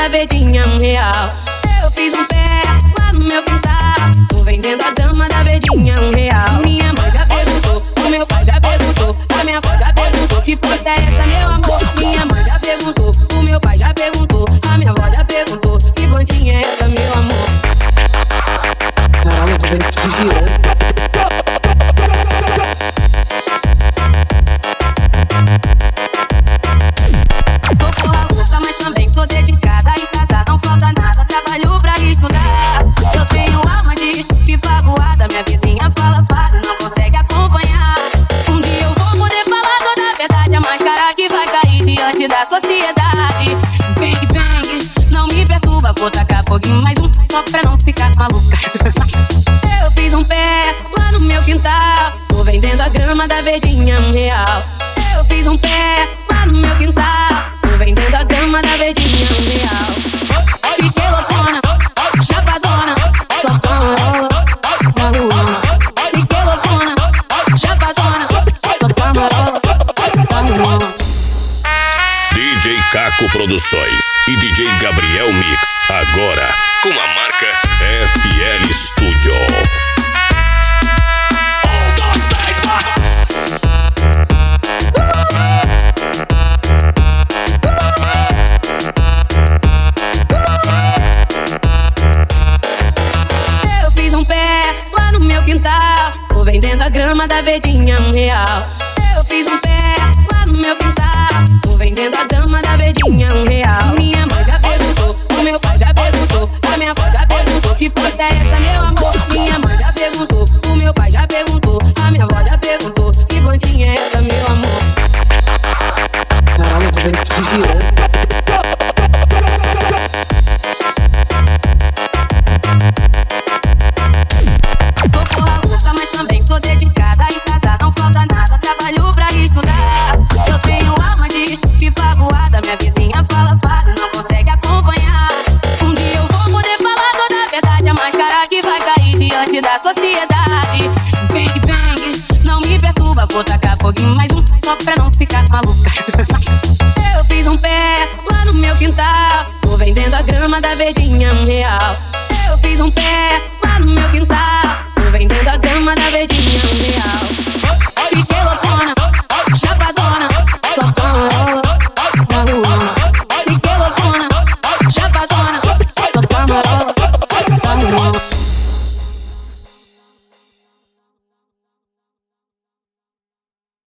da verdinha um real. Eu fiz um pé lá no meu quintal. Tô vendendo a grama da verdinha um real. Minha mãe já perguntou, o meu pai já perguntou, a minha avó já perguntou que puta é essa, meu amor. Sociedade. Bang, bang, não me perturba. Vou tacar foguinho mais um, só pra não ficar maluca. Eu fiz um pé lá no meu quintal. Tô vendendo a grama da verdinha um real. Eu fiz um pé DJ Caco Produções e DJ Gabriel Mix. Agora com a marca FL Studio. Eu fiz um pé lá no meu quintal. Tô vendendo a grama da verdinha um real. Também sou dedicada. Em não falta nada, trabalho pra estudar. Eu tenho fiz um pé lá no meu quintal. Tô vendendo a grama da verdinha um real. Eu fiz um pé lá no meu quintal. Tô vendendo a grama da verdinha um real.